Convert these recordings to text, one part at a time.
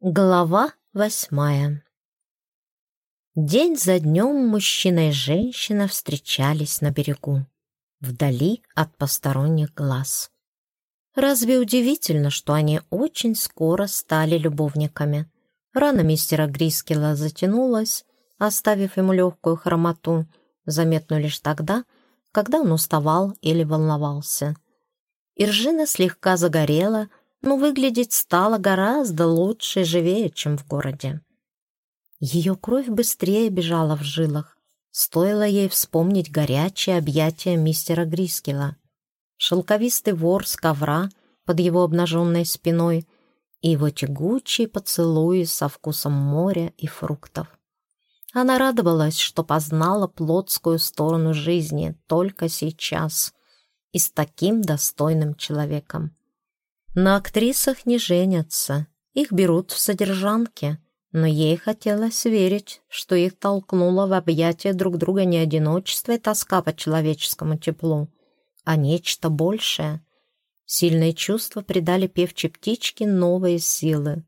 Глава восьмая День за днем мужчина и женщина встречались на берегу, вдали от посторонних глаз. Разве удивительно, что они очень скоро стали любовниками? Рана мистера Грискела затянулась, оставив ему легкую хромоту, заметную лишь тогда, когда он уставал или волновался. Иржина слегка загорела, но выглядеть стало гораздо лучше и живее, чем в городе. Ее кровь быстрее бежала в жилах. Стоило ей вспомнить горячее объятие мистера Грискела. Шелковистый вор с ковра под его обнаженной спиной и его тягучие поцелуи со вкусом моря и фруктов. Она радовалась, что познала плотскую сторону жизни только сейчас и с таким достойным человеком. На актрисах не женятся, их берут в содержанки, но ей хотелось верить, что их толкнуло в объятия друг друга не одиночество и тоска по человеческому теплу, а нечто большее. Сильные чувства придали певчей птичке новые силы.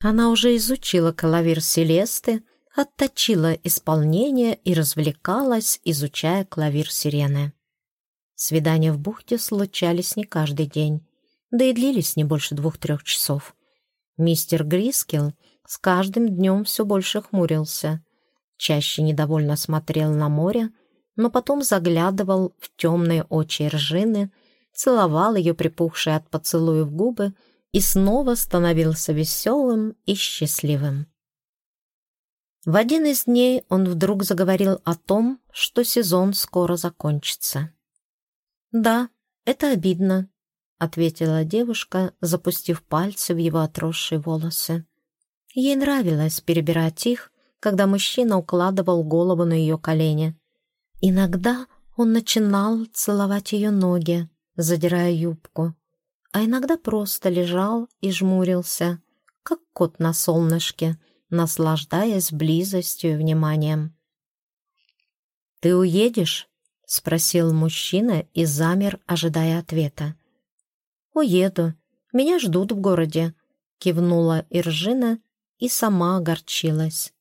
Она уже изучила клавир Селесты, отточила исполнение и развлекалась, изучая клавир сирены. Свидания в бухте случались не каждый день, да и длились не больше двух-трех часов. Мистер Грискел с каждым днем все больше хмурился, чаще недовольно смотрел на море, но потом заглядывал в темные очи Ржины, целовал ее припухшие от поцелуев губы и снова становился веселым и счастливым. В один из дней он вдруг заговорил о том, что сезон скоро закончится. «Да, это обидно», — ответила девушка, запустив пальцы в его отросшие волосы. Ей нравилось перебирать их, когда мужчина укладывал голову на ее колени. Иногда он начинал целовать ее ноги, задирая юбку, а иногда просто лежал и жмурился, как кот на солнышке, наслаждаясь близостью и вниманием. «Ты уедешь?» — спросил мужчина и замер, ожидая ответа. «Уеду. Меня ждут в городе», — кивнула Иржина и сама огорчилась.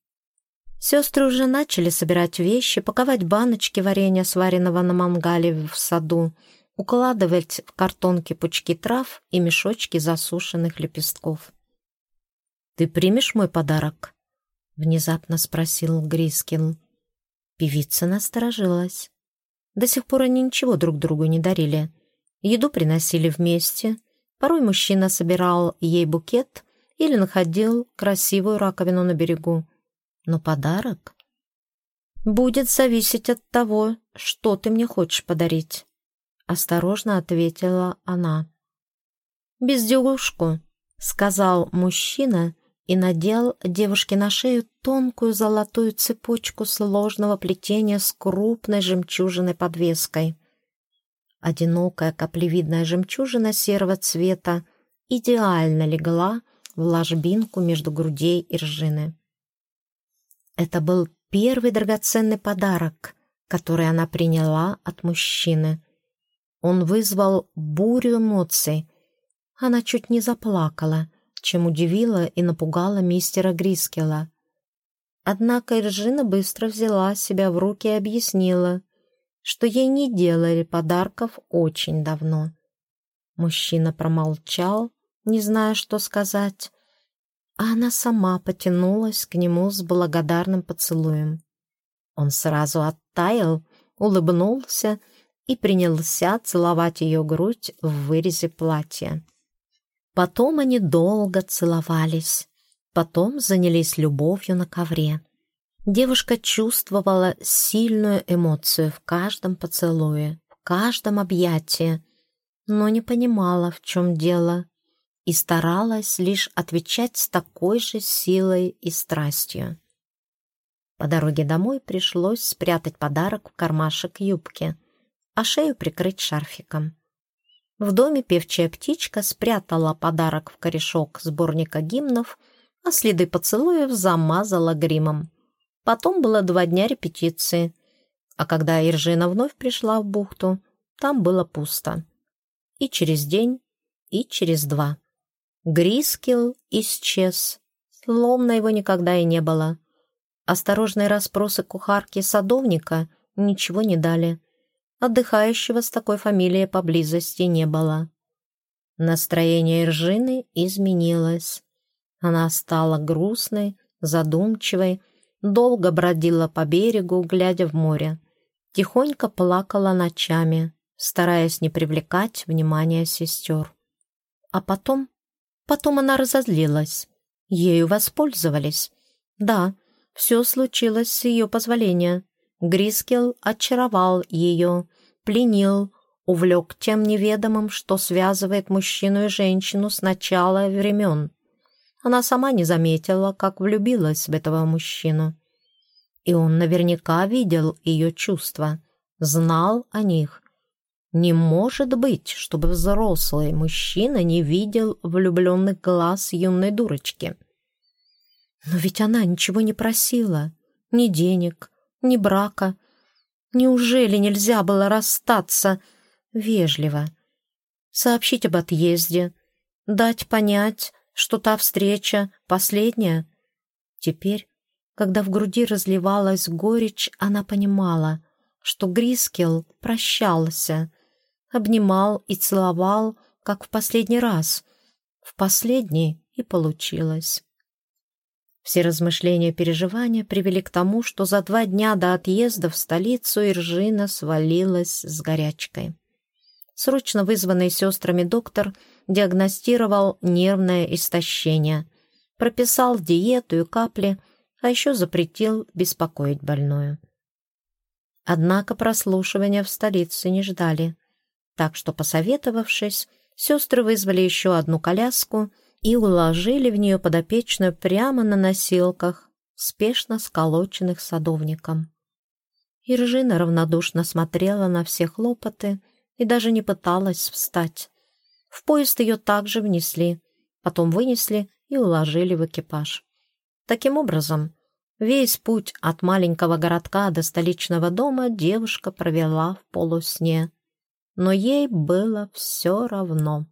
Сестры уже начали собирать вещи, паковать баночки варенья, сваренного на мангале в саду, укладывать в картонки пучки трав и мешочки засушенных лепестков. «Ты примешь мой подарок?» — внезапно спросил Грискин. Певица насторожилась. До сих пор они ничего друг другу не дарили — Еду приносили вместе. Порой мужчина собирал ей букет или находил красивую раковину на берегу. Но подарок будет зависеть от того, что ты мне хочешь подарить. Осторожно ответила она. «Безделушку», — сказал мужчина и надел девушке на шею тонкую золотую цепочку сложного плетения с крупной жемчужиной подвеской. Одинокая каплевидная жемчужина серого цвета идеально легла в ложбинку между грудей и ржины. Это был первый драгоценный подарок, который она приняла от мужчины. Он вызвал бурю эмоций. Она чуть не заплакала, чем удивила и напугала мистера Грискела. Однако Иржина быстро взяла себя в руки и объяснила — что ей не делали подарков очень давно. Мужчина промолчал, не зная, что сказать, а она сама потянулась к нему с благодарным поцелуем. Он сразу оттаял, улыбнулся и принялся целовать ее грудь в вырезе платья. Потом они долго целовались, потом занялись любовью на ковре. Девушка чувствовала сильную эмоцию в каждом поцелуе, в каждом объятии, но не понимала, в чем дело, и старалась лишь отвечать с такой же силой и страстью. По дороге домой пришлось спрятать подарок в кармашек юбки, а шею прикрыть шарфиком. В доме певчая птичка спрятала подарок в корешок сборника гимнов, а следы поцелуев замазала гримом. Потом было два дня репетиции, а когда Иржина вновь пришла в бухту, там было пусто. И через день, и через два. Грискел исчез Словно его никогда и не было. Осторожные расспросы кухарки-садовника ничего не дали. Отдыхающего с такой фамилией поблизости не было. Настроение Иржины изменилось. Она стала грустной, задумчивой, долго бродила по берегу, глядя в море. Тихонько плакала ночами, стараясь не привлекать внимания сестер. А потом, потом она разозлилась. Ею воспользовались. Да, все случилось с ее позволения. Грискел очаровал ее, пленил, увлек тем неведомым, что связывает мужчину и женщину с начала времен. Она сама не заметила, как влюбилась в этого мужчину. И он наверняка видел ее чувства, знал о них. Не может быть, чтобы взрослый мужчина не видел влюбленных глаз юной дурочки. Но ведь она ничего не просила. Ни денег, ни брака. Неужели нельзя было расстаться вежливо? Сообщить об отъезде, дать понять, что та встреча последняя. Теперь, когда в груди разливалась горечь, она понимала, что Грискел прощался, обнимал и целовал, как в последний раз. В последний и получилось. Все размышления и переживания привели к тому, что за два дня до отъезда в столицу Иржина свалилась с горячкой. Срочно вызванный сестрами доктор диагностировал нервное истощение, прописал диету и капли, а еще запретил беспокоить больную. Однако прослушивания в столице не ждали, так что, посоветовавшись, сестры вызвали еще одну коляску — и уложили в нее подопечную прямо на носилках, спешно сколоченных садовником. Иржина равнодушно смотрела на все хлопоты и даже не пыталась встать. В поезд ее также внесли, потом вынесли и уложили в экипаж. Таким образом, весь путь от маленького городка до столичного дома девушка провела в полусне. Но ей было все равно.